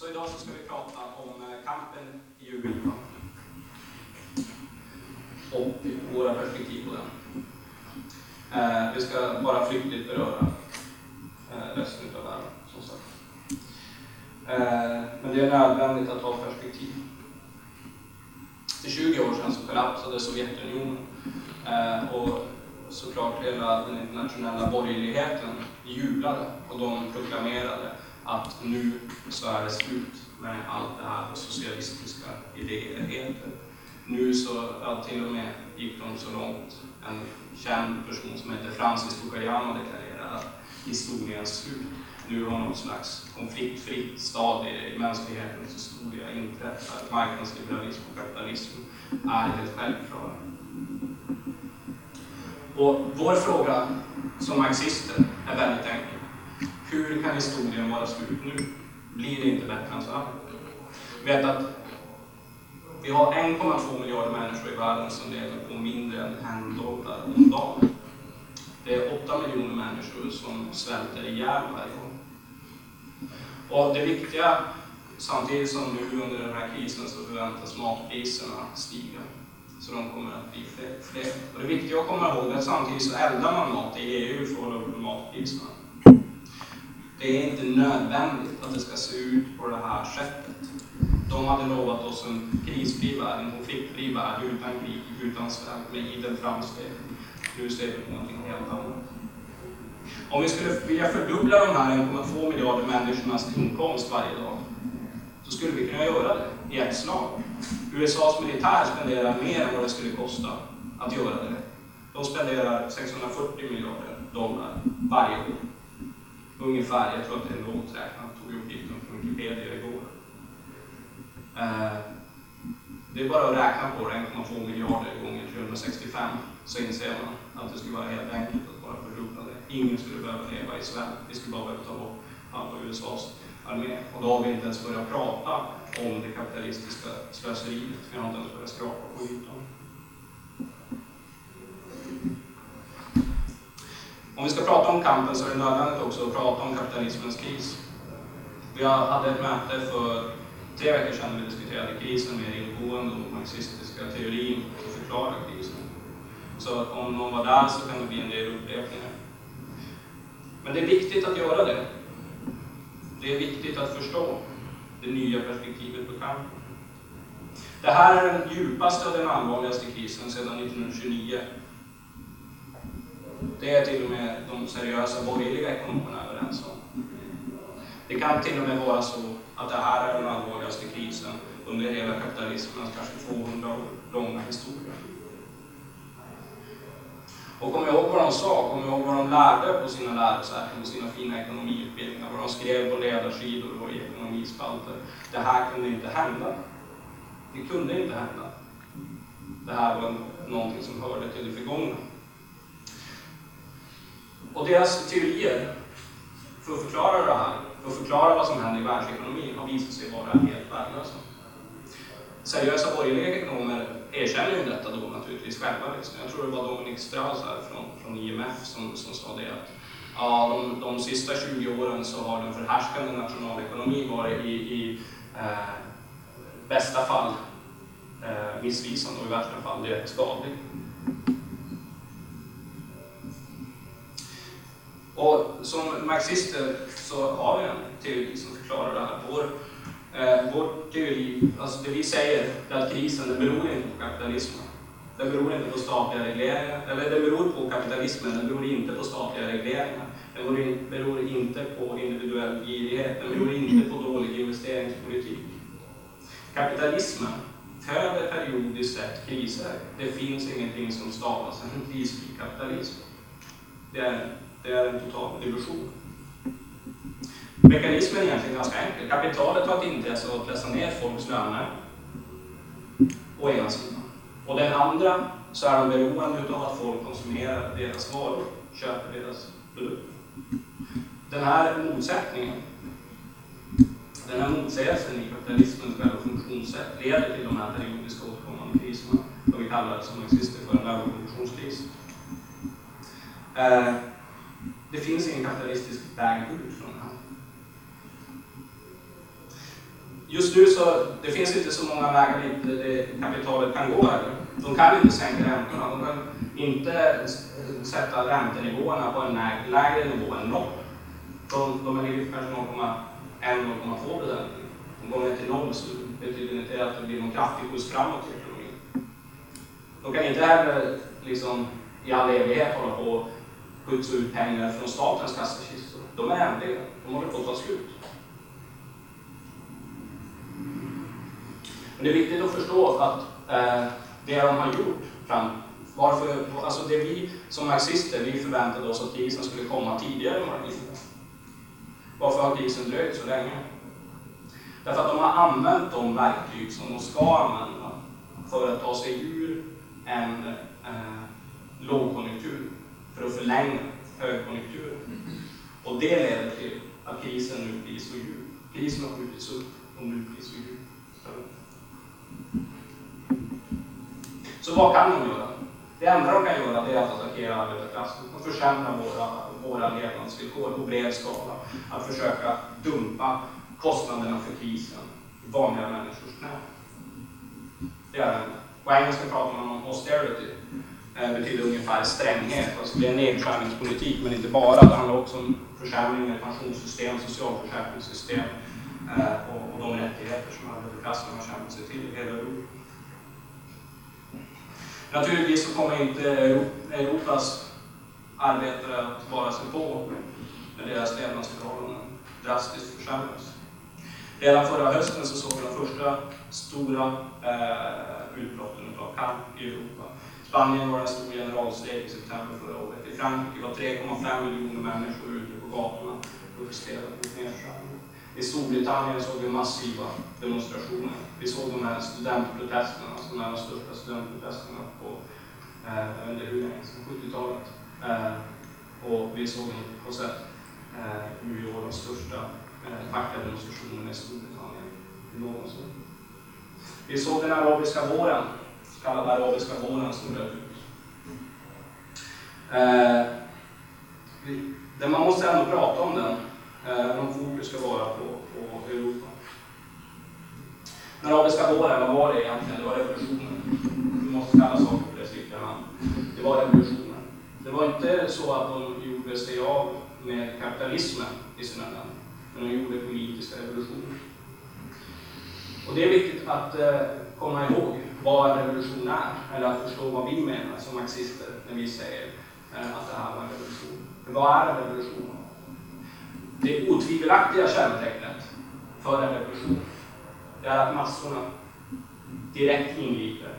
Så idag så ska vi prata om eh, kampen i Europa. Och våra perspektiv på den. Eh, vi ska bara flyktigt beröra eh, resten av världen, som sagt. Eh, men det är nödvändigt att ha perspektiv. För 20 år sedan så kollapsade Sovjetunionen eh, och såklart hela den internationella borgerligheten jublade och de proklamerade att nu så är det slut med allt det här socialistiska idéer heter. Nu så, ja, till och med gick de så långt, en känd person som heter Francis Fukuyama deklarerade att historiens slut. Nu har någon slags konfliktfri stadie i mänsklighetens historia inträffat. Marknadsliberalism och kapitalism är helt självklara. Och vår fråga som marxister är väldigt enkel. Hur kan historien vara slut nu? Blir det inte bättre än så här? Vet att vi har 1,2 miljarder människor i världen som lever på mindre än en dollar om dagen. Det är 8 miljoner människor som svälter ihjäl varje gång. Och det viktiga, samtidigt som nu under den här krisen så förväntas matpriserna stiga. Så de kommer att bli fler. Och det viktiga att komma ihåg är att samtidigt så eldar man mat i EU för att hålla uppe matpriserna. Det är inte nödvändigt att det ska se ut på det här sättet. De hade lovat oss en krisfri värld, en konfliktfri värld utan krig, utan svält, med idel framsteg. Nu ser vi på någonting helt annat. Om vi skulle vilja fördubbla de här 1,2 miljarder människornas inkomst varje dag, så skulle vi kunna göra det i ett slag. USAs militär spenderar mer än vad det skulle kosta att göra det. De spenderar 640 miljarder dollar varje år ungefär, jag tror att det är lågt räknat, tog uppgiften från Wikipedia igår. Eh, det är bara att räkna på det, 1,2 miljarder gånger 365, så inser man att det skulle vara helt enkelt att bara fördubbla det. Ingen skulle behöva leva i svält, vi skulle bara behöva ta bort halva USAs armé. Och då har vi inte ens börjat prata om det kapitalistiska slöseriet, vi har inte ens börjat skrapa på ytan. Om vi ska prata om kampen så är det nödvändigt också att prata om kapitalismens kris. Vi hade ett möte för tre veckor sedan där vi diskuterade krisen mer ingående och marxistiska teorin och förklara krisen. Så om någon var där så kan det bli en del upprepningar. Men det är viktigt att göra det. Det är viktigt att förstå det nya perspektivet på kampen. Det här är den djupaste och den allvarligaste krisen sedan 1929 det är till och med de seriösa borgerliga ekonomerna överens om. Det kan till och med vara så att det här är den allvarligaste krisen under hela kapitalismens kanske 200 år långa historia. Och kom ihåg vad de sa, kom ihåg vad de lärde på sina lärosäten, på sina fina ekonomiutbildningar, vad de skrev på ledarsidor och i ekonomispalter. Det här kunde inte hända. Det kunde inte hända. Det här var någonting som hörde till det förgångna. Och deras teorier för att förklara det här, för att förklara vad som händer i världsekonomin, har visat sig vara helt värdelösa. Seriösa borgerliga ekonomer erkänner ju detta då naturligtvis själva. Liksom. Jag tror det var Dominik Strauss här från, från IMF som, som sa det att ja, de, de sista 20 åren så har den förhärskande nationalekonomin varit i, i eh, bästa fall eh, missvisande och i värsta fall direkt skadlig. Och som marxister så har vi en teori som förklarar det här. Vår, eh, vår teori, alltså det vi säger, är att krisen den beror inte på kapitalismen. Den beror inte på statliga regleringar, eller den beror på kapitalismen, den beror inte på statliga regleringar. Den beror inte på individuell girighet, den beror inte på dålig investeringspolitik. Kapitalismen föder periodiskt sett kriser. Det finns ingenting som stavas en krisfri kapitalism. Det är det är en total illusion. Mekanismen är egentligen ganska enkel. Kapitalet har ett intresse av att pressa ner folks löner, å ena sidan. Och den andra så är de beroende av att folk konsumerar deras varor, köper deras produkter. Den här motsättningen, den här motsägelsen i kapitalismens själva funktionssätt leder till de här periodiska återkommande kriserna, som vi kallar som existerar för en överproduktionskris. Det finns ingen kapitalistisk väg ut från det här. just nu så det finns inte så många vägar dit det kapitalet kan gå heller. De kan inte sänka räntorna. De kan inte sätta räntenivåerna på en lägre nivå än noll. De, de ligger kanske 0,1-0,2 procent. De går ner till noll så betyder inte att det blir någon kraftig skjuts framåt i ekonomin. De kan inte heller liksom, i all evighet hålla på och ut pengar från statens kassakistor. De är ändliga. De håller på att ta slut. Men det är viktigt att förstå att eh, det de har gjort fram varför, alltså det vi som marxister, vi förväntade oss att krisen skulle komma tidigare än vad den gjorde. Varför har krisen dröjt så länge? Därför att de har använt de verktyg som de ska använda för att ta sig ur en eh, lågkonjunktur, för att förlänga högkonjunkturen. Och det leder till att krisen nu blir så djup. Krisen har skjutits upp och nu blir så djup. Så vad kan de göra? Det enda de kan göra är att attackera arbetarklassen och försämra våra, våra levnadsvillkor på bred skala. Att försöka dumpa kostnaderna för krisen i vanliga människors knä. Det är det På engelska pratar man om austerity. Betyder ungefär stränghet. Alltså det är nedskärningspolitik, men inte bara. Det handlar också om försämringar i pensionssystem, socialförsäkringssystem eh, och, och de rättigheter som arbetarklassen har kämpat sig till i hela Europa. Naturligtvis så kommer inte Europas arbetare att vara sig på när deras levnadsförhållanden drastiskt försämras. Redan förra hösten så såg vi de första stora eh, utbrotten av kamp i Europa. Spanien var en stor generalstrejk i september förra året. I Frankrike var 3,5 miljoner människor ute på gatorna och protesterade mot nedskärningar. I Storbritannien såg vi massiva demonstrationer. Vi såg de här studentprotesterna, som är de största studentprotesterna på, eh, under hur länge sedan 70-talet. Eh, och vi såg på sätt eh, nu i år de största eh, fackliga demonstrationerna i Storbritannien någonsin. Vi såg den arabiska våren, så kallade arabiska våren, som bröt ut. Eh, det, man måste ändå prata om den eh, även om fokus ska vara på, på Europa. Den arabiska våren, vad var det egentligen? Det var revolutionen. Vi måste kalla saker för dess riktiga namn. Det var revolutionen. Det var inte så att de gjorde sig av med kapitalismen i sina länder, men de gjorde politiska revolutioner. Och det är viktigt att eh, komma ihåg vad en revolution är, eller att förstå vad vi menar som marxister när vi säger eh, att det här var en revolution. För vad är en revolution? Det otvivelaktiga kännetecknet för en revolution det är att massorna direkt ingriper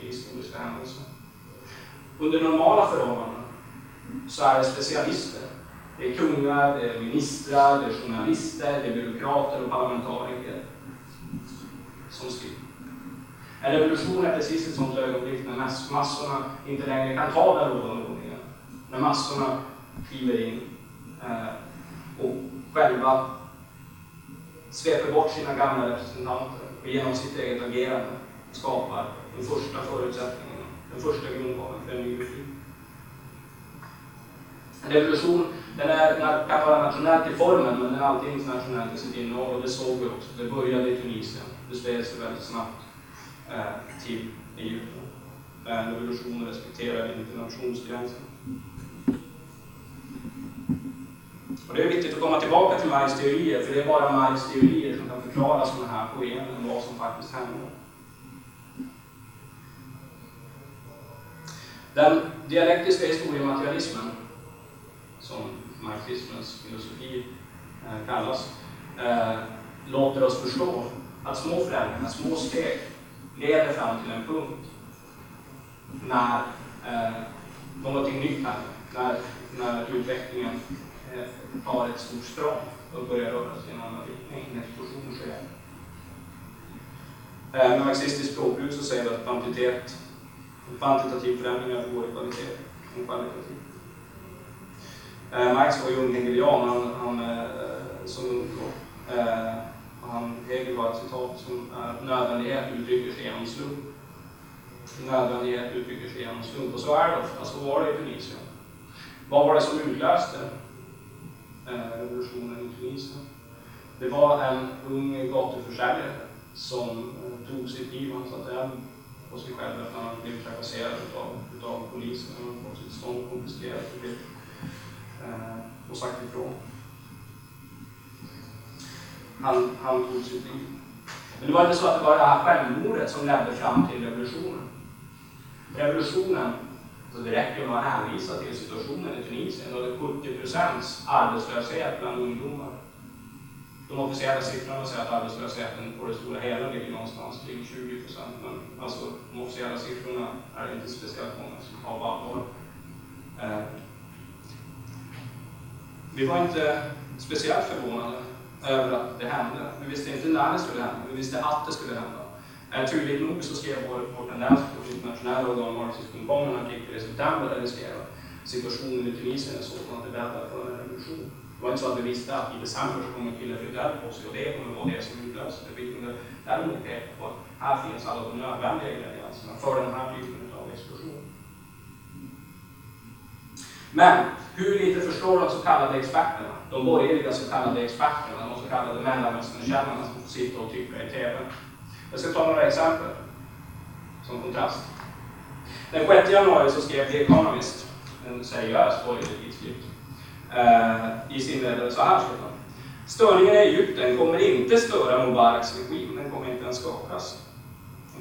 i historiska händelser. Under normala förhållanden så är det specialister. Det är kungar, det är ministrar, det är journalister, det är byråkrater och parlamentariker som styr. En revolution är precis ett sådant ögonblick när massorna inte längre kan ta den rådande ordningen. När massorna kliver in eh, och själva sveper bort sina gamla representanter och genom sitt eget agerande skapar den första förutsättningen, den första grundvalen för en ny regim. En revolution den är, kan vara nationell till formen, men den är alltid internationell i sitt innehåll och det såg vi också. Det började i Tunisien, det spred sig väldigt snabbt Eh, till Egypten. En respekterar respekterade inte nationsgränsen. Och det är viktigt att komma tillbaka till Marx teorier, för det är bara Marx teorier som kan förklara sådana här skeenden, vad som faktiskt hände. Den dialektiska historiematerialismen, som marxismens filosofi eh, kallas, eh, låter oss förstå att små förändringar, små steg, leder fram till en punkt när eh, någonting nytt händer, när, när utvecklingen eh, tar ett stort språng och börjar röra sig i en annan riktning. En explosion sker. Eh, med marxistiskt språkbruk så säger vi att kvantitet, kvantitativ förändring övergår i kvalitet en kvalitativ. Eh, Marx var ju ung hegelian, han, han, som ung då. Eh, har ett citat som är nödvändighet uttrycker sig genom slump. Nödvändighet uttrycker sig genom slump. Och så är det ofta, så alltså, var det i Tunisien. Vad var det som utlöste eh, revolutionen i Tunisien. Det var en ung gatuförsäljare som eh, tog sitt liv. Han satte eld på sig själv efter att han blivit trakasserad utav, utav polisen. Han hade fått sitt stånd konfiskerat och, eh, och sagt ifrån. Han, han tog sitt liv. Men det var inte så att det var det här självmordet som ledde fram till revolutionen. Revolutionen, så det räcker med att hänvisa till situationen i Tunisien, då det 70 procents arbetslöshet bland ungdomar. De officiella siffrorna säger att arbetslösheten på det stora hela ligger någonstans kring 20 procent, men alltså, de officiella siffrorna är inte speciellt många som har allvar. Eh, vi var inte speciellt förvånade över att det hände. Vi visste inte när det skulle hända, vi visste att det skulle hända. Eh, turligt nog så skrev vår, vår tendens på vårt internationella organ Marxist.com en artikel i september där vi skrev att situationen i Tunisien är sådan att det bäddar för en revolution. Det var inte så att vi visste att i december så kommer killen flytta eld på sig och det kommer vara det som utlöser det. Vi kunde däremot peka på att här finns alla de nödvändiga ingredienserna för den här typen av explosion. Men hur lite förstår de så kallade experterna, de borgerliga så kallade experterna, de så kallade Mellanösternkännarna som får sitta och tycka i TV. Jag ska ta några exempel som kontrast. Den 6 januari så skrev The Economist, en seriös borgerlig tidskrift, eh, i sin ledare så här skrev. Störningen i Egypten kommer inte störa Mubaraks regim, den kommer inte ens skakas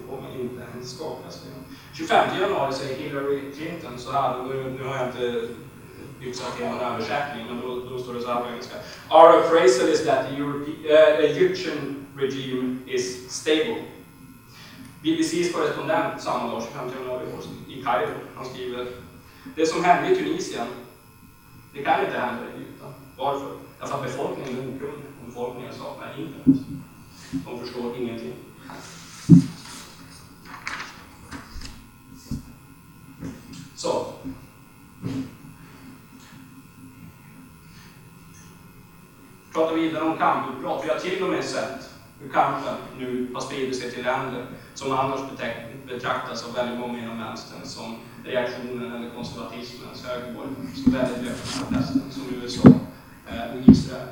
om kommer inte ens skakas. 25 januari säger Hillary Clinton så här, nu, nu har jag inte yxat till någon översättning, men då, då, står det så här på engelska. Our appraisal is that the Europe, uh, Egyptian regime is stable. BBCs korrespondent samma dag, 25 januari i Kairo, han skriver Det som hände i Tunisien, det kan inte hända i Egypten. Varför? Därför att befolkningen är okunnig och befolkningen saknar internet. De förstår ingenting. Så. Pratar vidare om kamputbrott. Vi har till och med sett hur kampen nu har spridit sig till länder som annars betraktas av väldigt många inom vänstern som reaktionen eller konservatismens högborg. som väldigt öppna som USA eh, och Israel.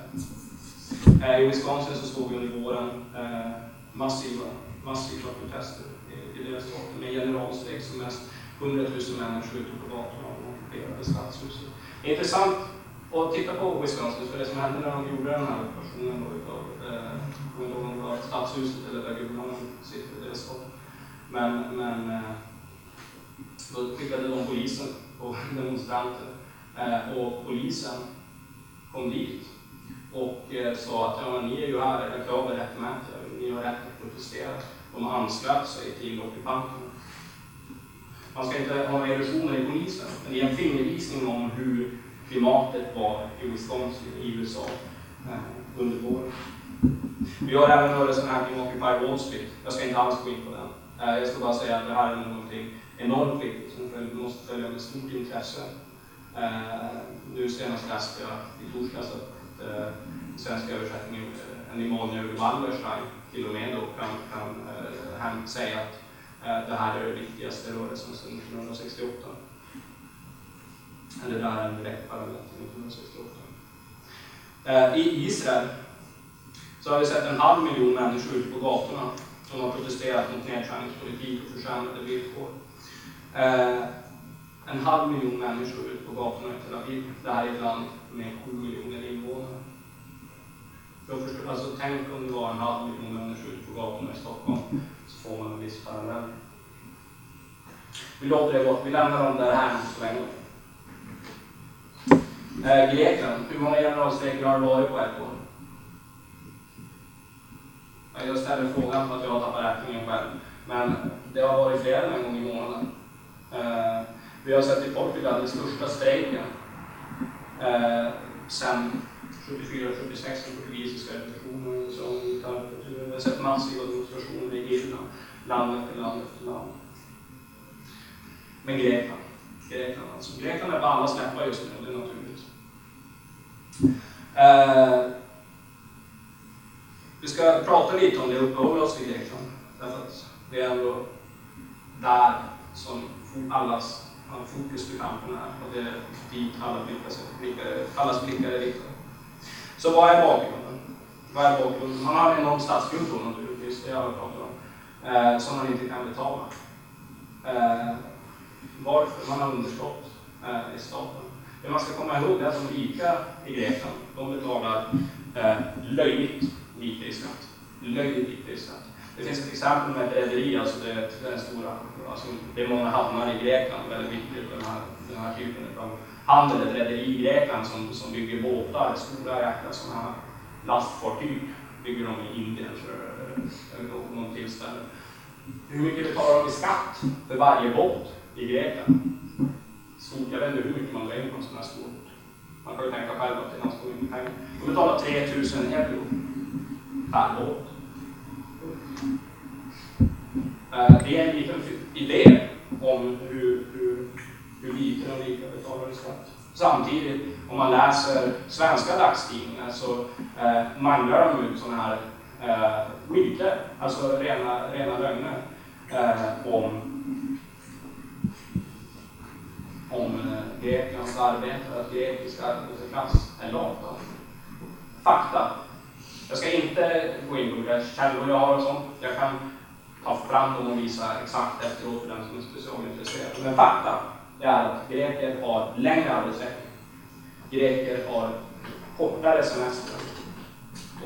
Eh, I Wisconsin så såg vi under våren eh, massiva, massiva protester i, i deras stater med generalstrejk som mest 100 000 människor ute på gatorna och ockuperade stadshuset. Det är intressant och titta på Wisconsin, för det som hände när de gjorde den här operationen utav, eh, jag om det var stadshuset eller där gudarna sitter, deras stad. Men, men eh, då skickade de polisen och demonstranter eh, och polisen kom dit och eh, sa att ja, ni är ju här, era krav är rättmätiga, ni har rätt att protestera. De anslöt sig till ockupanterna. Man ska inte ha några illusioner i polisen, men det är en fingervisning om hur klimatet var i Wisconsin i USA eh, under våren. Vi har även rörelsen här kring Occupy Wall Street. Jag ska inte alls gå in på den. Eh, jag ska bara säga att det här är någonting enormt viktigt som vi måste följa med stort intresse. Eh, nu senast läste jag i torsdags att eh, svenska översättningen, eh, en Emanuel Wallerstein, till och med då kan, kan eh, säga att eh, det här är den viktigaste rörelsen sedan 1968. Eller det är en direkt parallell till 1968. Eh, I Israel så har vi sett en halv miljon människor ute på gatorna som har protesterat mot nedskärningspolitik och försämrade villkor. Eh, en halv miljon människor ute på gatorna i Tel Aviv. Det här är ett land med sju miljoner invånare. Jag förstår, alltså, tänk om det var en halv miljon människor ute på gatorna i Stockholm, så får man en viss parallell. Vi låter det vara, vi lämnar dem där här så länge. Eh, Grekland, hur många generalstrejker har det varit på ett år? Jag ställer frågan för att jag har tappat räkningen själv. Men det har varit fler än en gång i månaden. Eh, vi har sett i Portugal den största strejken eh, sedan 74-76, den portugisiska revolutionen. Vi har sett massiva demonstrationer i Irland, land efter land efter land. Men Grekland, Grekland alltså. Grekland är på alla läppar just nu, det är naturligt. Eh, vi ska prata lite om det och uppehålla oss vid Grekland. Därför att det är ändå där som allas fokus för kampen är. Och det är dit alla blickar, blickar, allas blickar är riktade. Så vad är bakgrunden? vad är bakgrunden? Man har en enorm statsskuld då naturligtvis, det alla pratar om, eh, som man inte kan betala. Eh, varför? Man har underskott eh, i staten. Det man ska komma ihåg är att de rika i Grekland, de betalar eh, löjligt lite i skatt. Löjligt lite i skatt. Det finns ett exempel med ett rederi, alltså det, det, är stora, alltså det är många hamnar i Grekland, väldigt viktigt, den här, den här typen av handel, ett rederi i Grekland som, som bygger båtar, stora jäkla sådana här lastfartyg, bygger de i Indien eller någon tillställe. Hur mycket betalar de i skatt för varje båt i Grekland? Stort, jag vet inte hur mycket man drar in på en sån här skog. Man kan ju tänka själv att det är ganska mycket pengar. De betalar 3000 euro per båt. Eh, det är en liten idé om hur, hur, hur lite de rika betalar i skatt. Samtidigt, om man läser svenska dagstidningar så eh, manglar de ut sådana här eh, myter, alltså rena, rena lögner, eh, om, om eh, Greklands arbetare, att grekisk arbetarklass är lata. Fakta. Jag ska inte gå in på vilka källor jag har och sånt. Jag kan ta fram dem och visa exakt efteråt för den som är specialintresserad. Men fakta är att greker har längre arbetsvecka. Greker har kortare semester.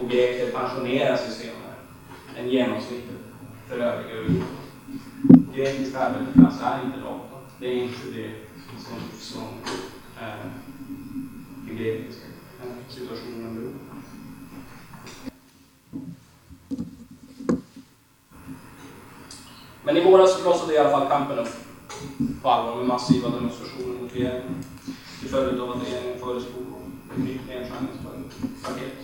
Och greker pensionerar sig senare än genomsnittet för övriga Europa. Grekisk arbetarklass är inte lata. Det är inte det som, som eh, den ska eh, situationen beror på. Men i våras blossade i alla fall kampen upp på allvar med massiva demonstrationer mot regeringen till följd av att regeringen föreslog ett nytt nedskärningspaket.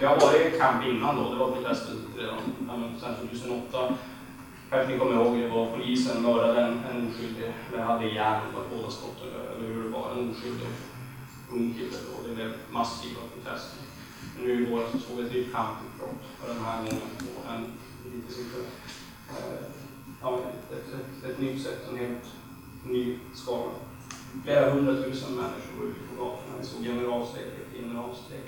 Det har varit kamp innan då, det var protester redan eh, 2008. Kanske ni kommer ihåg, det var polisen mördade en, en oskyldig, eller hade ihjäl på båda skotten, eller hur det var, en oskyldig ung kille och det blev massiva protester. Men Nu i våras så såg vi ett nytt kamputbrott, och den här gången på en lite inte eh, ja, ett, ett, ett nytt sätt, en helt ny skala. Flera hundratusen människor var ute på gatorna. Vi såg generalstrejk efter generalstrejk.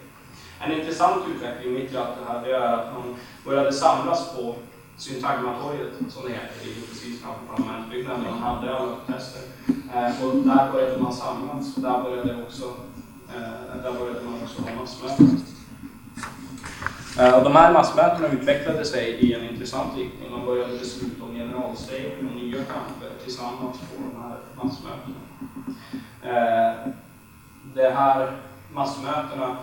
En intressant utveckling mitt i allt det här det är att man började samlas på Syntagmatorget, som det heter, det ligger precis framför parlamentsbyggnaden man hade alla protester. Eh, och där började man samlas. Där började, också, eh, där började man också ha massmöten. Eh, och de här massmötena utvecklade sig i en intressant riktning. Man började besluta om generalstrejk och nya kamper tillsammans på de här massmötena. Eh, de här massmötena,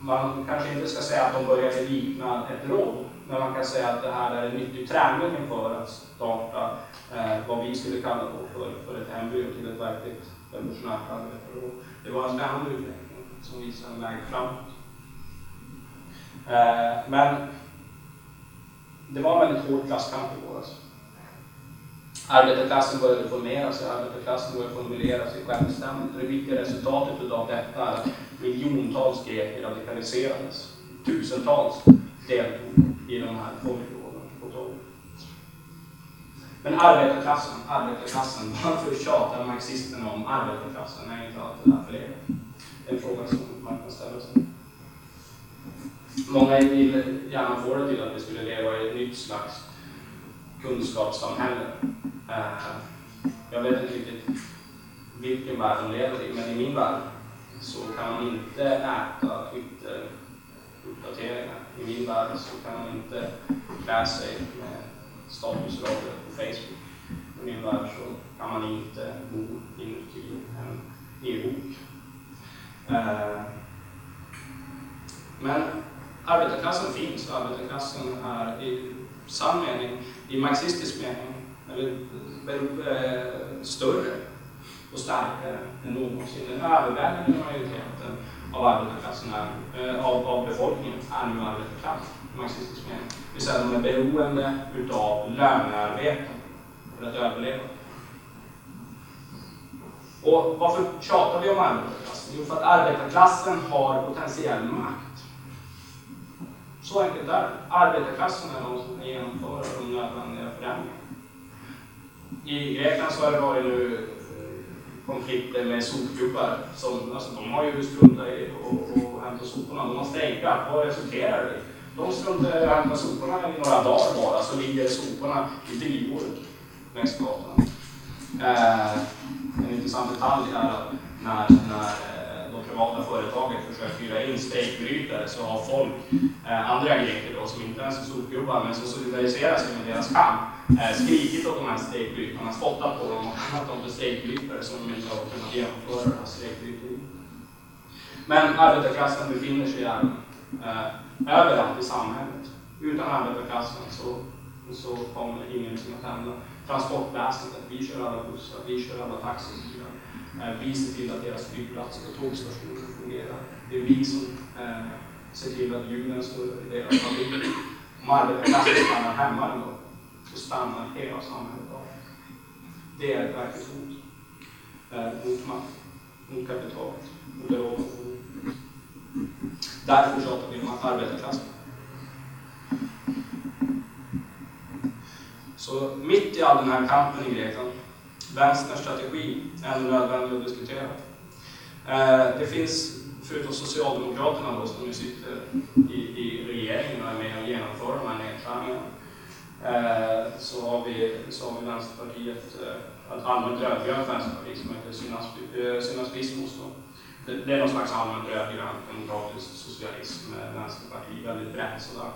man kanske inte ska säga att de började likna ett råd, men man kan säga att det här är en nyttig träning för att starta eh, vad vi skulle kalla för, för ett embryo till ett verkligt revolutionärt arbete. Det var en spännande utveckling som visar en väg framåt. Eh, men det var en väldigt hård klasskamp i våras. Arbetarklassen började formera sig, arbetarklassen började formulera sig självständigt. Det viktiga resultatet av detta är att miljontals greker radikaliserades. Tusentals deltog i de här folkråden på torget. Men arbetarklassen, arbetarklassen, varför tjatar marxisterna om arbetarklassen? Är inte allt det där förlegat? Det är en fråga som man kan ställa sig. Många vill gärna få det till att vi skulle leva i ett nytt slags kunskapssamhälle. Eh, jag vet inte riktigt vilken värld de lever i, men i min värld så kan man inte äta uppdateringar. I min värld så kan man inte klä sig med statusrader på Facebook. I min värld så kan man inte bo inuti en e-bok. Eh, men arbetarklassen finns och arbetarklassen är i sann mening, i marxistisk mening, eller, eh, större och starkare än någonsin. Den överväldigande majoriteten av arbetarklassen är, eh, av, av befolkningen är nu arbetarklass marxistisk mening. Det vill säga de är beroende utav lönearbete för att överleva. Och varför tjatar vi om arbetarklassen? Jo, för att arbetarklassen har potentiell makt. Så enkelt är det. Arbetarklassen är de som kan genomföra de nödvändiga förändringarna. I Grekland så har det varit nu konflikter med sopgubbar. Som, alltså, de har ju struntat i att hämta soporna. De har strejkat. Vad resulterar det i? De struntar i att hämta soporna i några dagar bara, så ligger soporna i drivor längs gatorna. Eh, en intressant detalj är att när, när eh, de privata företagen försöker hyra in strejkbrytare så har folk, eh, andra grejer då, som inte ens är sopgubbar men som solidariserar sig med deras kamp, Eh, skrikit åt de här strejkbrytarna, spottat på dem och kallat dem för strejkbrytare som de inte har kunnat genomföra den här strejkbrytningen. Men arbetarklassen befinner sig här, eh, överallt i samhället. Utan arbetarklassen så, så kommer ingenting att hända. Transportväsendet, vi kör alla bussar, vi kör alla taxibilar. Eh, vi ser till att deras flygplatser och tågstationer fungerar. Det är vi som eh, ser till att hjulen står i deras familjer. Om arbetarklassen stannar hemma en så stannar hela samhället av. Det är ett verkligt hot eh, mot makt, mot kapitalet, mot Europa. Därför pratar vi om arbetarklassen. Så mitt i all den här kampen i Grekland, vänsterns strategi är ändå nödvändig att diskutera. Eh, det finns, förutom Socialdemokraterna då, som nu sitter i, i regeringen och är med och genomför de här nedskärningarna, eh, så har vi, så har vi Vänsterpartiet, eh, ett allmänt rödgrönt vänsterparti som heter Synaspismos. Eh, det, det är någon slags allmänt rödgrön demokratisk socialism med vänsterparti, väldigt brett sådär.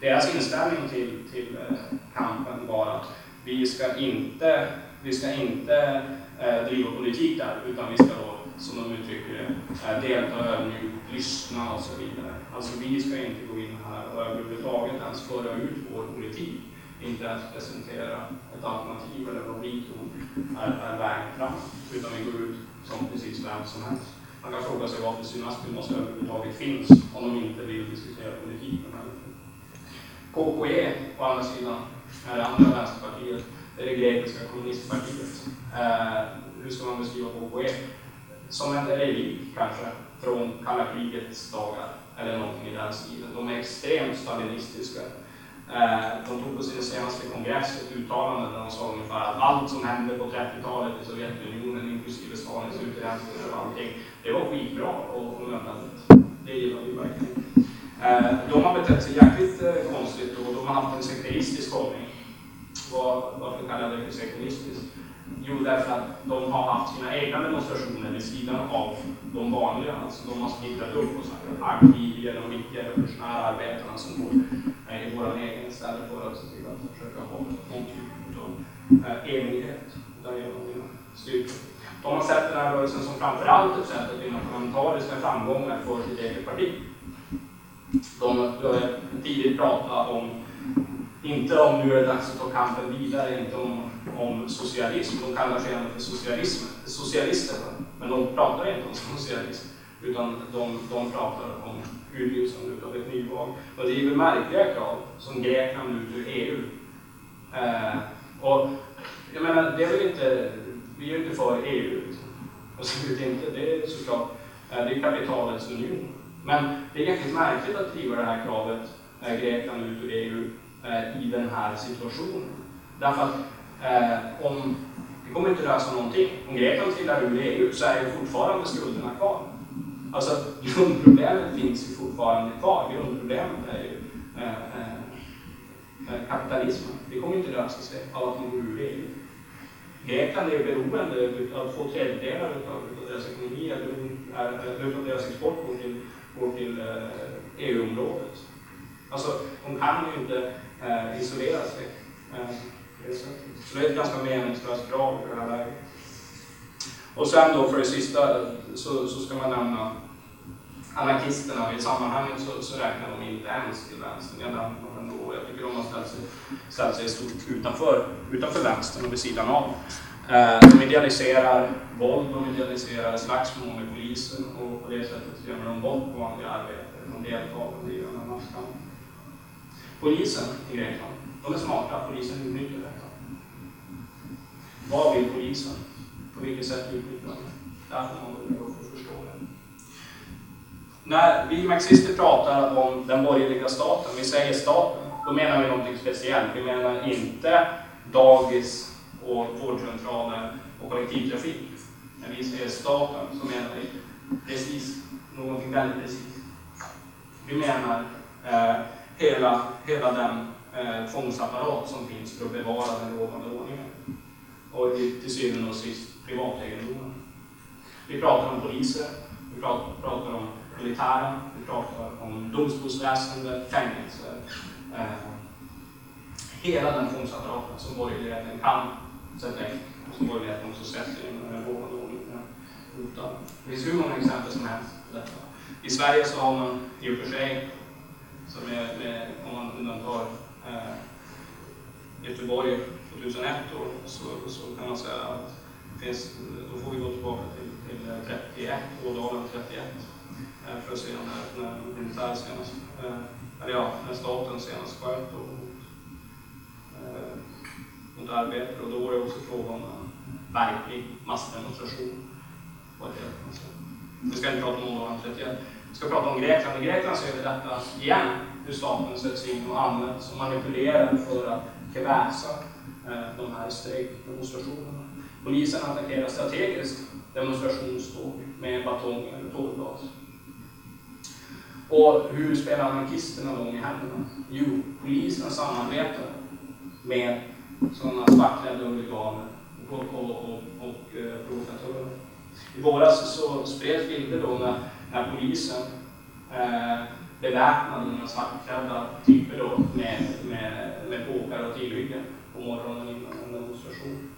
Deras inställning till, till eh, kampen var att vi ska inte, vi ska inte eh, driva politik där, utan vi ska då, som de uttrycker det, eh, delta ödmjukt, lyssna och så vidare. Alltså vi ska inte gå in här och överhuvudtaget ens föra ut vår politik, inte ens presentera ett alternativ eller vad vi tror är, är vägen fram, utan vi går ut som precis vem som helst. Man kan fråga sig varför Synastimos överhuvudtaget finns om de inte vill diskutera politik med människor. KKE, på andra sidan, är det andra vänsterpartiet. Det är det grekiska kommunistpartiet. Eh, hur ska man beskriva KKE? Som en elit kanske, från kalla krigets dagar, eller någonting i den stilen. De är extremt stalinistiska. Eh, de tog på sin senaste kongress ett uttalande där de sa ungefär att allt som hände på 30-talet i Sovjetunionen, inklusive Stalins utrensningar och allting, det var skitbra och, nödvändigt. Det gillar vi verkligen. Eh, de har betett sig jäkligt eh, konstigt och de har haft en sekteristisk hållning. varför kallar jag det för sekteristisk? Jo, därför att de har haft sina egna demonstrationer vid sidan av de vanliga. Alltså de har splittrat upp och sagt att vi de viktiga revolutionära arbetarna som bor eh, i vår egen istället för att se till att försöka ha någon typ av eh, enighet. Där gör de styrka. De har sett den här rörelsen som framförallt ett sätt att vinna parlamentariska framgångar för sitt eget parti. De började tidigt prata om, inte om nu är det dags att ta kampen vidare, inte om, om socialism, de kallar sig ändå för socialism, socialister, men de pratar inte om socialism, utan de, de pratar om utlysandet av ett nyval. Och det är ju märkliga krav, som Grekland ut ur EU. Eh, och jag menar, det är väl inte, vi är ju inte för EU, liksom. absolut inte, det är såklart, eh, det är kapitalets union. Men det är jäkligt märkligt att driva det här kravet, Grekland ut ur EU, eh, i den här situationen. Därför att eh, om, det kommer inte lösa någonting. Om Grekland trillar ur EU så är ju fortfarande skulderna kvar. Alltså grundproblemet finns ju fortfarande kvar. Grundproblemet är ju eh, eh, eh kapitalismen. Det kommer inte lösa sig av att man går ur EU. Grekland är beroende av två tredjedelar av deras ekonomi, eller deras export går till går till eh, EU-området. Alltså, de kan ju inte eh, isolera sig. Eh, så det är ett ganska meningslöst krav i det här läget. Och sen då för det sista så, så ska man nämna anarkisterna och i sammanhanget så, så räknar de inte ens till vänstern. Jag nämner dem ändå. Jag tycker de har ställt sig, ställt sig stort utanför, utanför vänstern och vid sidan av. Eh, de idealiserar våld, de idealiserar slagsmål med polisen och på det sättet skrämmer de bort vanliga arbetare från deltagande i den här masskampen. Polisen i Grekland, de är smarta, polisen utnyttjar detta. Vad vill polisen? På vilket sätt utnyttjar de det? Där får man att förstå det. När vi marxister pratar om den borgerliga staten, vi säger staten, då menar vi någonting speciellt. Vi menar inte dagis, och vårdcentraler och kollektivtrafik. När vi säger staten så menar vi precis någonting väldigt precis. Vi menar eh, hela, hela den eh, tvångsapparat som finns för att bevara den rådande ordningen. Och till syvende och sist privategendomen. Vi pratar om poliser, vi pratar, pratar om militären, vi pratar om domstolsväsendet, fängelser. Eh, hela den tvångsapparaten som borgerligheten kan sätta in, som borgerligheten också sätter in den rådande ordningen hotad. Det finns hur många exempel som helst på detta. I Sverige så har man i och för sig, som är, med, om man undantar eh, Göteborg 2001 då, så, så kan man säga att finns, då får vi gå tillbaka till, till eh, 31, Ådalen 31, eh, för att se när, när militär senast, eh, eller ja, när staten senast sköt mot, eh, mot arbetare och då var det också fråga om en verklig massdemonstration. På ett helt Vi ska inte prata om Ådalen 31. Vi ska prata om Grekland. I Grekland ser vi detta igen, hur staten sätts in och används och manipulerar för att kväsa eh, de här strejkdemonstrationerna. Polisen attackerar strategiskt demonstrationståg med batonger eller tårgas. Och hur spelar anarkisterna dem i händerna? Jo, polisen samarbetar med sådana svartklädda huliganer och, och, och, och och provokatörer. I våras så spreds bilder då när, när polisen eh, beväpnade några svartklädda typer då med, med, med påkar och tillhyggen på morgonen innan en demonstration.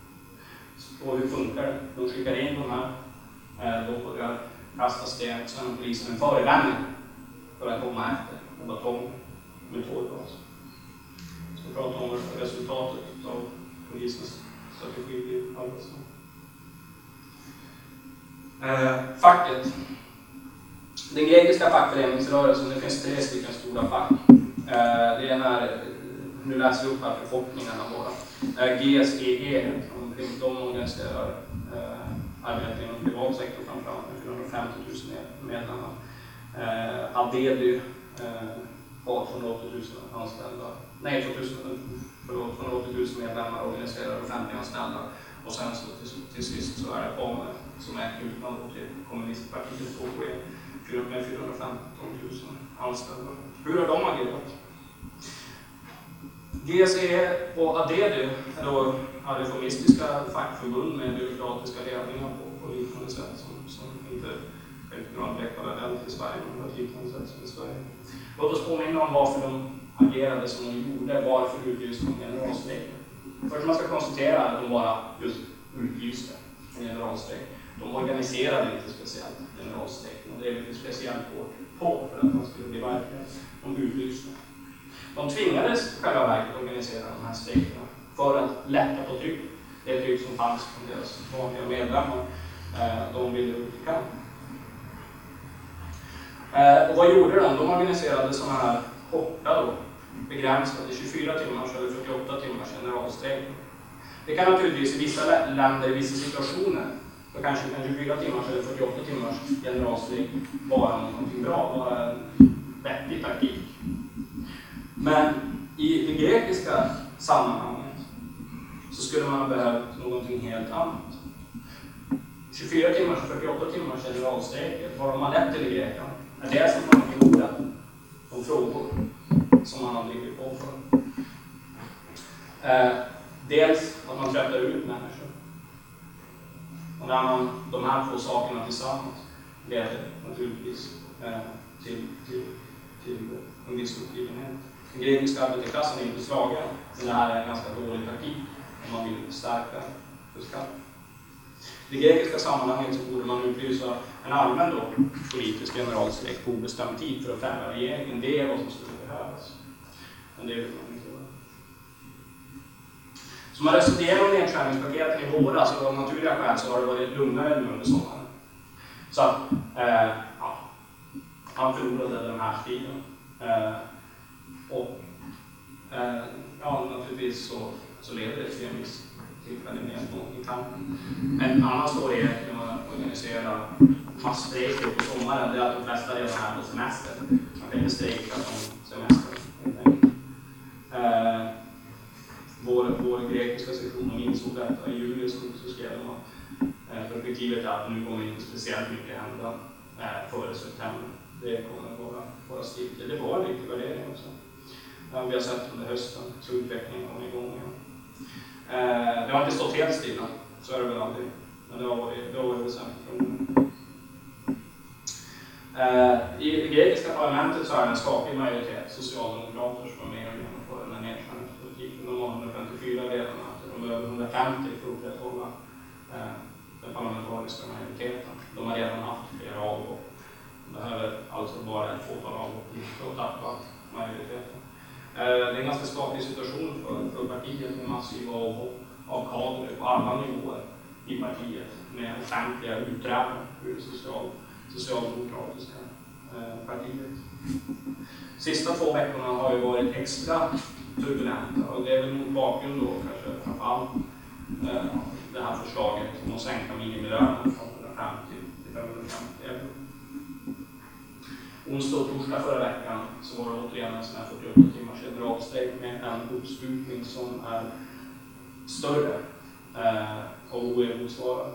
Och hur funkar det? De skickar in de här, eh, då börjar kasta sten, sen har polisen en förevändning för att komma efter med batong med tårgas. Så pratar om resultatet av polisens strategi blir alldeles eh, Facket. Den grekiska fackföreningsrörelsen, det finns tre stycken stora fack. Eh, det ena är, nu läser vi upp här förkortningarna bara. Eh, GSEE, de, organiserar eh, inom privat sektor framförallt med 450 000 medlemmar. Eh, eh, har 280 000 anställda, nej 2000, förlåt, 280 000 medlemmar organiserar offentliganställda. Och sen så till, till sist så är det AME som är knutna till kommunistpartiet KKE med 415 000 anställda. Hur har de agerat? GSE och ADEDU är då reformistiska fackförbund med byråkratiska ledningar på, på liknande sätt som, som inte kan inte dra till Sverige, men på ett liknande sätt som i Sverige. Låt oss påminna om varför de agerade som de gjorde, varför utlyste de generalstrejk. Först man ska konstatera att de bara just utlyste en generalstrejk. De organiserade inte speciellt generalstrejk, och drev lite speciellt hårt på för att de skulle bli verkliga. De utlyste. De tvingades i själva verket organisera de här strejkerna för att lätta på trycket. Det tryck som fanns från deras vanliga medlemmar. Eh, de ville ut i kamp. Eh, och vad gjorde de? De organiserade sådana här korta då, begränsade 24 timmars eller 48 timmars generalstrejk. Det kan naturligtvis i vissa länder, i vissa situationer, då kanske kan 24 timmars eller 48 timmars generalstrejk vara någonting bra, vara en vettig taktik. Men i det grekiska sammanhanget så skulle man ha behövt någonting helt annat. 24 timmars och 48 timmars generalstrejker, vad de har lett till i Grekland, är det som man har gjort de frågor som man har drivit på för. Eh, dels att man tröttar ut människor. Och när man, de här två sakerna tillsammans leder naturligtvis eh, till, till, till en viss uppgivenhet. Den grekiska arbetarklassen är inte svagare, men det här är en ganska dålig taktik om man vill stärka beskattningen. I det grekiska sammanhanget så borde man utlysa en allmän då, politisk generalstrejk på obestämd tid för att fälla regeringen. Det är vad som skulle behövas. Men det vill man inte göra. Så man röstade igenom nedskärningspaketen i våras och av naturliga skäl så har det varit lugnare nu under sommaren. Så att, eh, ja, han förlorade den här striden. Eh, och eh, ja, naturligtvis så, så leder det till en viss tillfällig nedgång i kampen. En annan svårighet när man organiserar masstrejker på sommaren det är att de flesta redan är på semester. Man kan inte strejka som semester eh, sektion insåg i juli så, så skrev de att perspektivet är att nu kommer inte speciellt mycket hända eh, före september. Det kommer vara, vara stilt. Det var en riktig värdering också. vi har sett under hösten, så utvecklingen kom igång igen. Eh, det har inte stått helt stilla, så är det väl aldrig. Men det har varit, det har varit väsentligt. Eh, I det grekiska parlamentet så är det en skaplig majoritet socialdemokrater som är med och genomför den här nedskärningspolitiken. De har 154 ledamöter, över 150 för att upprätthålla eh, den parlamentariska majoriteten. De har redan haft flera avhopp. De behöver alltså bara ett fåtal avhopp för att tappa majoriteten. Eh, det är en ganska skaplig situation för, för partiet med massiva avhopp av kadrer på alla nivåer i partiet med offentliga utträden ur social socialdemokratiska eh, partiet. Sista två veckorna har ju varit extra turbulenta och det är väl mot bakgrund då kanske framförallt eh, det här förslaget om att sänka minimilönen från 150 till 550 euro. Onsdag och torsdag förra veckan så var det återigen en sån här 48 timmars generalstrejk med en uppslutning som är större eh, och oemotsvarad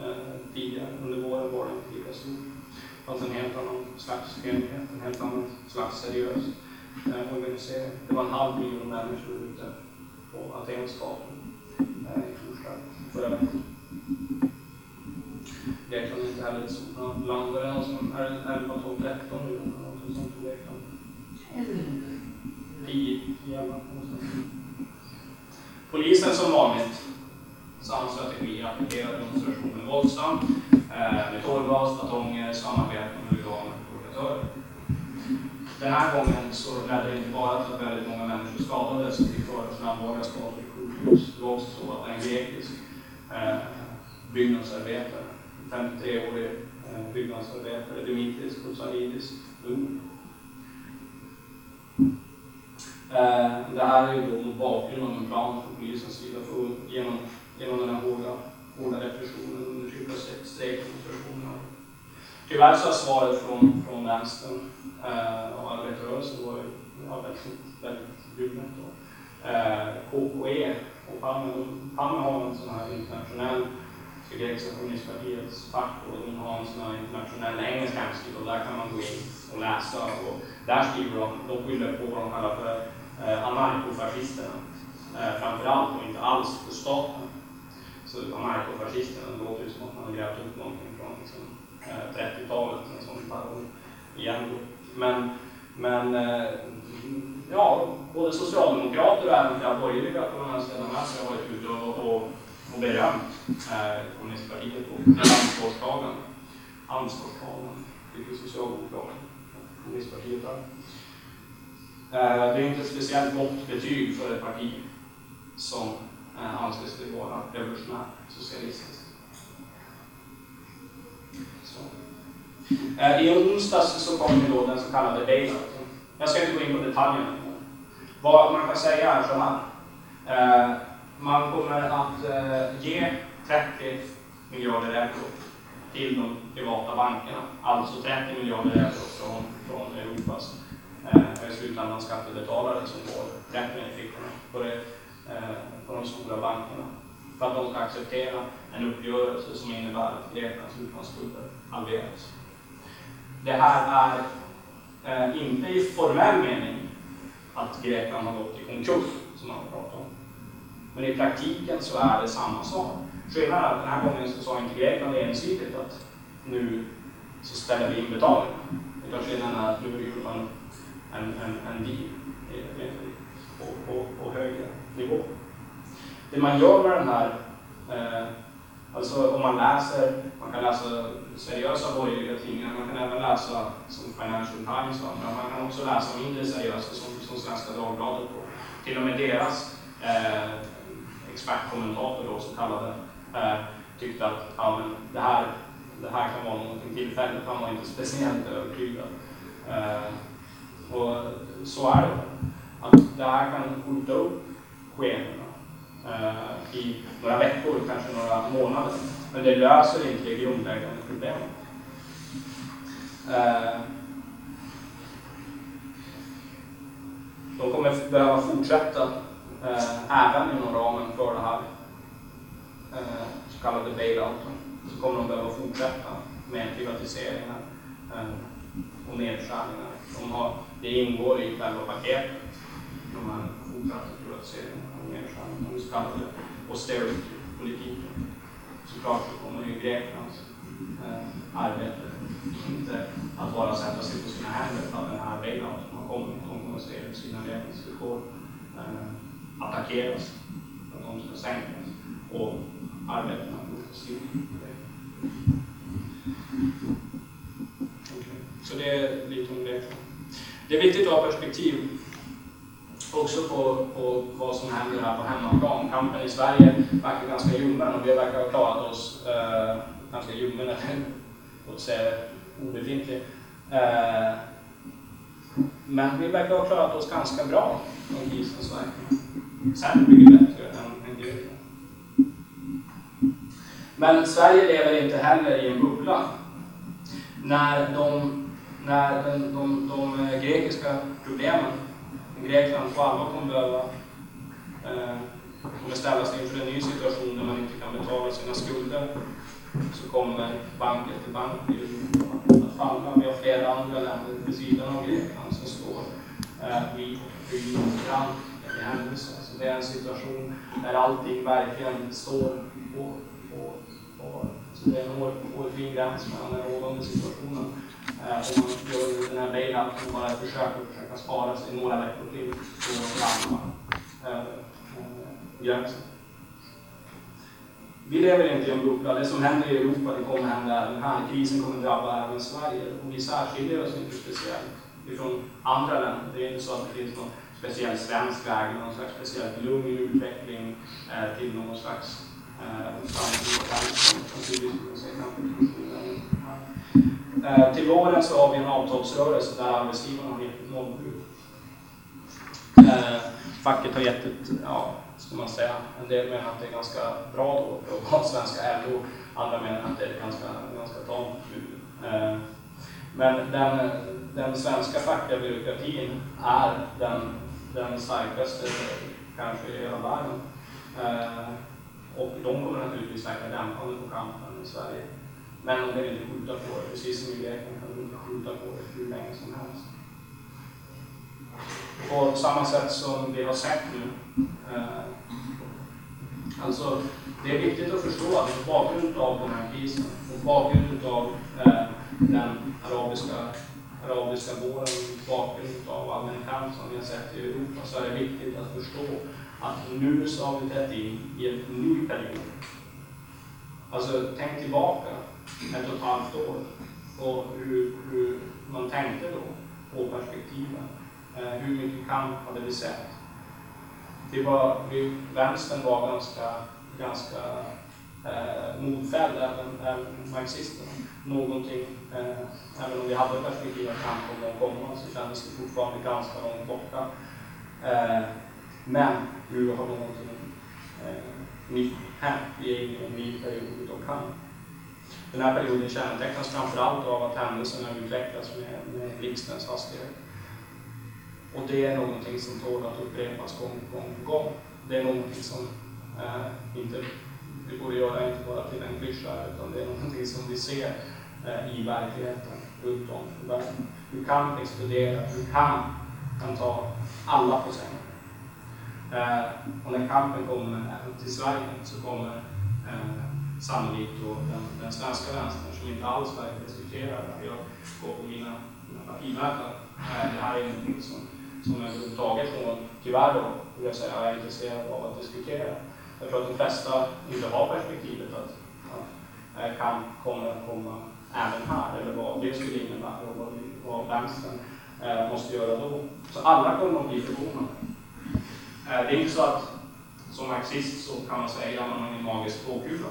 eh, tidigare. Under våren var den inte lika stor. Det fanns en helt annan slags enighet, en helt annan slags seriös eh, organisering. Det var en halv miljon människor ute på Atens gator eh, i torsdag förra veckan. Grekland är inte heller ett stort land. Det är som är 11, 12, 13 nu eller något sånt i Grekland. 10, 11 Polisen som vanligt samma strategi, attackera demonstrationen våldsamt eh, med tårgas, batonger, samarbete med huliganer och provokatörer. Den här gången så ledde det inte bara till att väldigt många människor skadades och fick föras allvarliga skador i sjukhus. Det var också så att en grekisk eh, byggnadsarbetare, 53-årig eh, byggnadsarbetare, Dimitris Koutsalidis, dog. Eh, det här är ju då mot bakgrund av en plan från polisens sida för genom genom den här hårda, hårda repressionen under typ 2006, strejkdemonstrationerna. Tyvärr så har svaret från, från vänstern eh, och arbetarrörelsen varit ja, väldigt, väldigt ljummet. Eh, KKE och Palme, har en sån här internationell grekiska kommunistpartiets fack och de har en sån här internationell engelsk hemsida och där kan man gå in och läsa och där skriver de, de skyller på vad de kallar för eh, anarkofascisterna eh, framförallt och inte alls på staten. Så anarkofascisterna, det låter ju som att man har grävt upp någonting från liksom, 30-talet, en sån paroll igen. Men, men eh, ja, både socialdemokrater och även flera borgerliga parlamentsledamöter har varit ute och, och, och berömt eh, kommunistpartiet och ansvarstagande. Ansvarstagande, tycker Socialdemokraterna kommunistpartiet där. Eh, det är inte ett speciellt gott betyg för ett parti som eh, anses vara revolutionärt socialistiskt. Så. Eh, Eh, I onsdags så kom då den så kallade bailouten. Jag ska inte gå in på detaljerna. Vad man kan säga är så här. Eh, man kommer att eh, ge 30 miljarder euro till de privata bankerna. Alltså 30 miljarder euro från, från Europas eh, i slutändan skattebetalare som går rätt ner i fickorna på det eh, på de stora bankerna för att de ska acceptera en uppgörelse som innebär att Greklands utlandsskulder halveras. Det här är eh, inte i formell mening att Grekland har gått i konkurs, som man har pratat om. Men i praktiken så är det samma sak. Skillnaden är att den här gången så sa inte Grekland ensidigt att nu så ställer vi in betalningen. Utan skillnaden är att nu gjorde man en, en, en deal på, på, på högre nivå det man gör med den här, alltså om man läser, man kan läsa seriösa borgerliga tidningar, man kan även läsa som Financial Times, men man kan också läsa mindre seriösa som, som Svenska Dagbladet. på. Till och med deras eh, expertkommentator, då, så kallade, eh, tyckte att ja, men det, här, det här kan vara någonting tillfälligt, han var inte speciellt övertygad. Eh, och så är det. Att det här kan skjuta upp skenorna eh, i några veckor, kanske några månader. Men det löser inte det grundläggande problemet. Eh, de kommer behöva fortsätta eh, även inom ramen för det här eh, så kallade bailouten. Så kommer de behöva fortsätta med privatiseringar eh, och nedskärningar. De har, det ingår i själva paketet, de här fortsatta privatiseringarna och nedskärningarna, de så kallade austerity-politiken. Såklart så kommer ju Greklands eh, arbete inte att bara sätta sig på sina händer för att den här bailout som har kommit, de kommer att se sina levnadsvillkor eh, attackeras, att de ska sänkas och arbetarna får still. Okay. Så det är lite om det. Det är viktigt att ha perspektiv också på, på vad som händer här på hemmaplan. Kampen i Sverige verkar ganska ljummen och vi verkar ha klarat oss eh, ganska ljummen, eller låt säga obefintlig. Eh, men vi verkar ha klarat oss ganska bra från krisens verkningar. Särskilt mycket bättre än, än Grekland. Men Sverige lever inte heller i en bubbla. När de, när de, de, de grekiska problemen Grekland på allvar kommer behöva eh, kommer ställas inför en ny situation där man inte kan betala sina skulder så kommer bank efter bank att falla. Vi har flera andra länder vid sidan av Grekland som står eh, vid brant i händelse. Så det är en situation där allting verkligen står på, på, på så det är en hårfin gräns mellan den rådande situationen Eh, man gör den här bailouten bara ett försök att försöka spara sig några veckor till så ramlar eh, eh, gränsen. Vi lever inte i en bubbla. Det som händer i Europa det kommer hända även här. Krisen kommer drabba även Sverige. Och vi särskiljer oss inte speciellt ifrån andra länder. Det är inte så att det finns någon speciell svensk väg, någon slags speciellt lugn utveckling eh, till någon slags eh, framtid. Eh, till våren så har vi en avtalsrörelse där arbetsgivarna har gett ett nollbud. Eh, facket har gett ett, ja, ska man säga, en del menar att det är ganska bra då för att vara svenska LO, andra menar att det är ett ganska, ganska tamt bud. Eh, men den, den svenska fackliga byråkratin är den, den starkaste kanske i hela världen. Eh, och de kommer naturligtvis verka dämpande på kampen i Sverige. Men de kan inte skjuta på det, precis som i Grekland kan de inte skjuta på det hur länge som helst. På samma sätt som vi har sett nu. Eh, alltså, det är viktigt att förstå att mot bakgrund av den här krisen, mot bakgrund av eh, den arabiska, arabiska våren, mot bakgrund av all den kamp som vi har sett i Europa, så är det viktigt att förstå att nu så har vi trätt in i en ny period. Alltså, tänk tillbaka ett och ett halvt år och hur, hur man tänkte då på perspektiven. Eh, hur mycket kamp hade vi sett? Det var, vi, vänstern var ganska, ganska eh, modfälld, även, även marxisterna. Någonting, eh, även om vi hade perspektiv att kamp om att komma så kändes det fortfarande ganska långt borta. Eh, men nu har någonting eh, nytt hänt. Vi är inne i en ny period av kan Den här perioden kännetecknas framförallt av att händelserna utvecklas med, med blixtens hastighet. Och det är någonting som tål att upprepas gång på gång på gång. Det är någonting som eh, inte vi borde göra inte bara till en klyscha, utan det är någonting som vi ser eh, i verkligheten runt om i världen. Hur kamp exploderar, hur kan, kan ta alla på sängen. Eh, och när kampen kommer eh, till Sverige så kommer eh, sannolikt då den, den svenska vänstern som inte alls verkar diskutera det. Jag går på mina, mina partimöten. Eh, det här är ingenting som, som överhuvudtaget någon, tyvärr då, vill jag säga, är intresserad av att diskutera. Jag tror att de flesta inte har perspektivet att, att eh, kamp kommer att komma även här, eller vad det skulle innebära och vad, vad vänstern eh, måste göra då. Så alla kommer att bli förvånade. Eh, det är inte så att som marxist så kan man säga att man har en magisk spåkula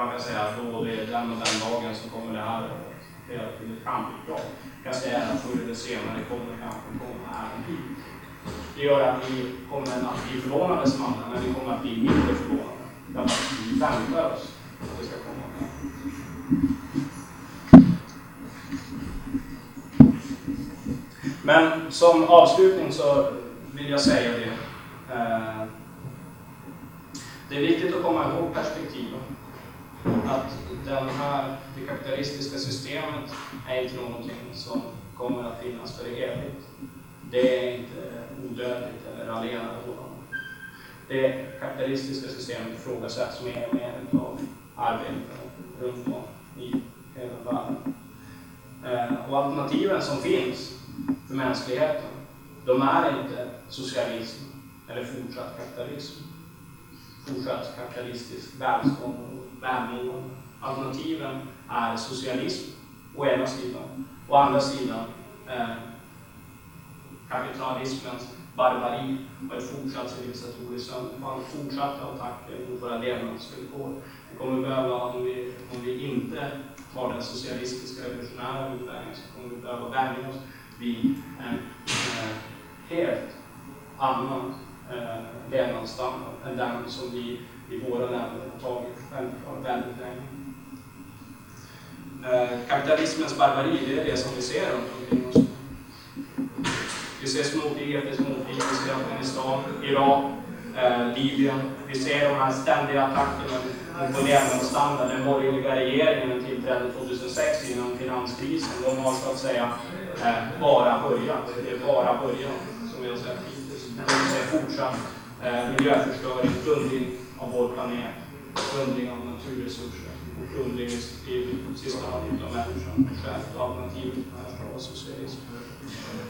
man kan säga att då det är den och den dagen så kommer det här att leda till ett kamputdrag. Jag kan säga att förr eller senare kommer kampen komma även hit. Det gör att vi kommer att bli förvånade som andra, men vi kommer att bli mindre förvånade. Därför att vi väntar oss att det ska komma. Men som avslutning så vill jag säga det. Det är viktigt att komma ihåg perspektiven. att den här, det kapitalistiska systemet är inte någonting som kommer att finnas för evigt. Det är inte odödligt eller allena Det kapitalistiska systemet ifrågasätts mer och mer av arbetare runt om i hela världen. Eh, och alternativen som finns för mänskligheten, de är inte socialism eller fortsatt kapitalism. Fortsatt kapitalistisk välstånd och välmående. Alternativen är socialism å ena sidan, å andra sidan eh, kapitalismens barbari och ett fortsatt civilisatoriskt sönderfall, fortsatta attacker mot våra levnadsvillkor. Vi kommer behöva, om vi, om vi inte tar den socialistiska revolutionära utvägen, så kommer vi behöva vänja oss vid en eh, helt annan eh, levnadsstandard än den som vi i våra länder har tagit självklart väldigt länge. Eh, kapitalismens barbari, det är det som vi ser runt omkring oss. Vi ser småkriget efter småkrig, Afghanistan, Irak, eh, Libyen. Vi ser de här ständiga attackerna mot vår levnadsstandard. Den borgerliga regeringen tillträdde 2006 innan finanskrisen. De har så att säga eh, bara börjat. Det är bara början som vi har sett tidigare fortsatt eh, miljöförstöring, plundring av vår planet, plundring av naturresurser och plundring i, i sista hand av människan själv. Alternativet är socialism.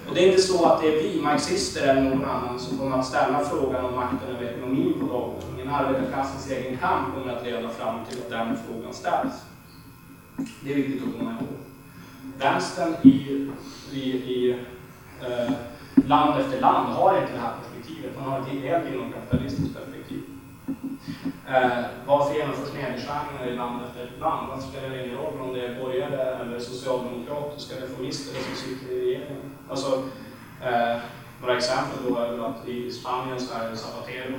Och det är inte så att det är vi marxister eller någon annan som kommer att ställa frågan om makten över ekonomin på dagordningen. Arbetarklassens egen kamp kommer att leda fram till att den frågan ställs. Det är viktigt att komma ihåg. Vänstern i, i, i eh, land efter land har inte det här perspektivet. Man har ett helt inomkapitalistiskt perspektiv. Eh, varför genomförs nedskärningar i land efter land? Varför spelar det ingen roll om det är borgare eller socialdemokratiska reformister som sitter i regeringen? Alltså, eh, några exempel då är väl att i Spanien så är det Zapatero,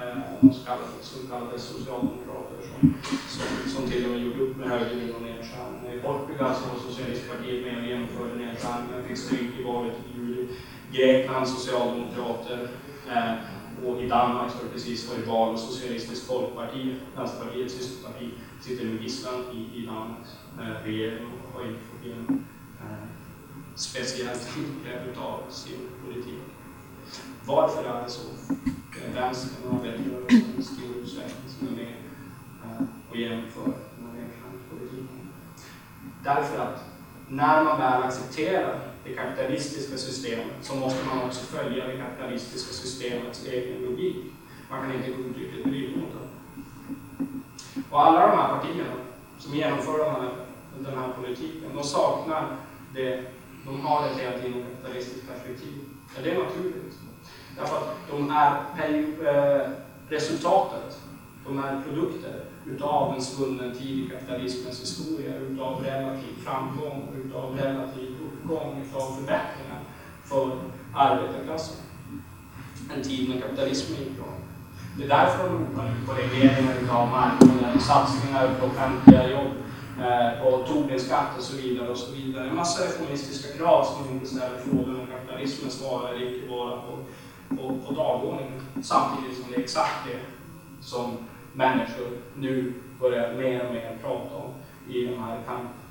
eh, så kallade, så kallade socialdemokrater som, som, som till och med gjorde upp med högern och nedskärningar. I Portugal så var socialistpartiet med och genomförde nedskärningar, fick stryk i valet i juli. Grekland, socialdemokrater. Eh, och i Danmark så har det precis varit val och Socialistiskt Folkparti, Vänsterpartiets systerparti, sitter nu gisslan i, i Danmarks eh, regering och har inte fått igenom eh, speciellt mycket utav sin politik. Varför är det så? Vänstern och väljarrörelsen i stor utsträckning som är med eh, och genomför den här politiken. Därför att när man väl accepterar det kapitalistiska systemet så måste man också följa det kapitalistiska systemets egen logik. Man kan inte godtyckligt bryta mot den. Och alla de här partierna som genomför den här, den här politiken, de saknar det, de har ett helt kapitalistiskt perspektiv. Ja, det är naturligt. Därför att de är eh, resultatet, de är produkter utav en svunnen tid i kapitalismens historia, utav relativ framgång, utav relativ gång av förbättringar för arbetarklassen. En tid när kapitalismen gick bra. Det är därför de ropar nu på regleringar av marknaden, satsningar på offentliga jobb, eh, på Tobinskatt och så vidare. och så vidare. En massa reformistiska krav som inte ställer frågan om kapitalismens vara eller icke vara på, på, på dagordningen. Samtidigt som det är exakt det som människor nu börjar mer och mer prata om i de här kampen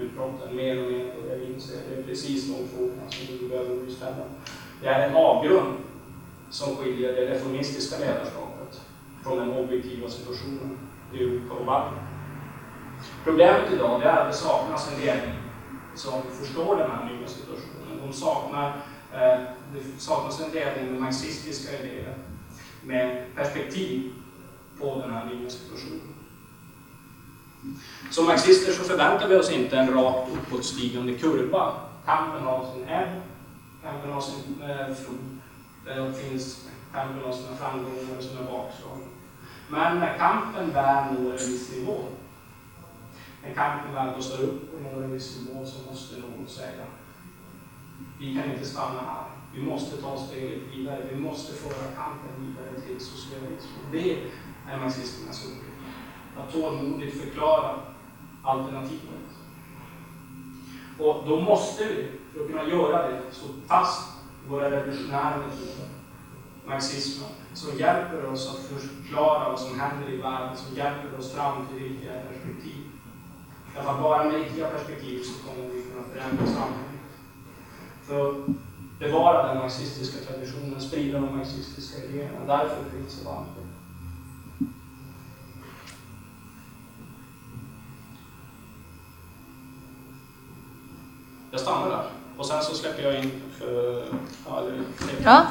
utbrotten Mer och mer börjar inser. det är precis de frågorna som vi behöver ställa. Det är en avgrund som skiljer det reformistiska ledarskapet från den objektiva situationen i Europa och Balkan. Problemet idag är att det saknas en ledning som förstår den här nya situationen. De saknar, eh, det saknas en ledning med marxistiska idéer, med perspektiv på den här nya situationen. Som marxister så förväntar vi oss inte en rakt uppåtstigande kurva. Kampen har sin ebb, kampen har sin eh, flod. Det finns kampen har sina framgångar och sina bakslag. Men när kampen väl når en viss nivå, när kampen väl blossar upp och når en viss nivå så måste någon säga vi kan inte stanna här. Vi måste ta steget vidare. Vi måste föra kampen vidare till socialism. och Det är marxisternas uppgift. Att tålmodigt förklara alternativet. Och då måste vi, för att kunna göra det, stå fast i våra revolutionära metoder. marxismen, som hjälper oss att förklara vad som händer i världen, som hjälper oss fram till riktiga perspektiv. Därför att bara med riktiga perspektiv så kommer vi kunna förändra samhället. För att bevara den marxistiska traditionen, sprida de marxistiska idéerna. Därför finns det varmt. Jag stannar där. Och sen så släpper jag in för... Ja, eller, Ja.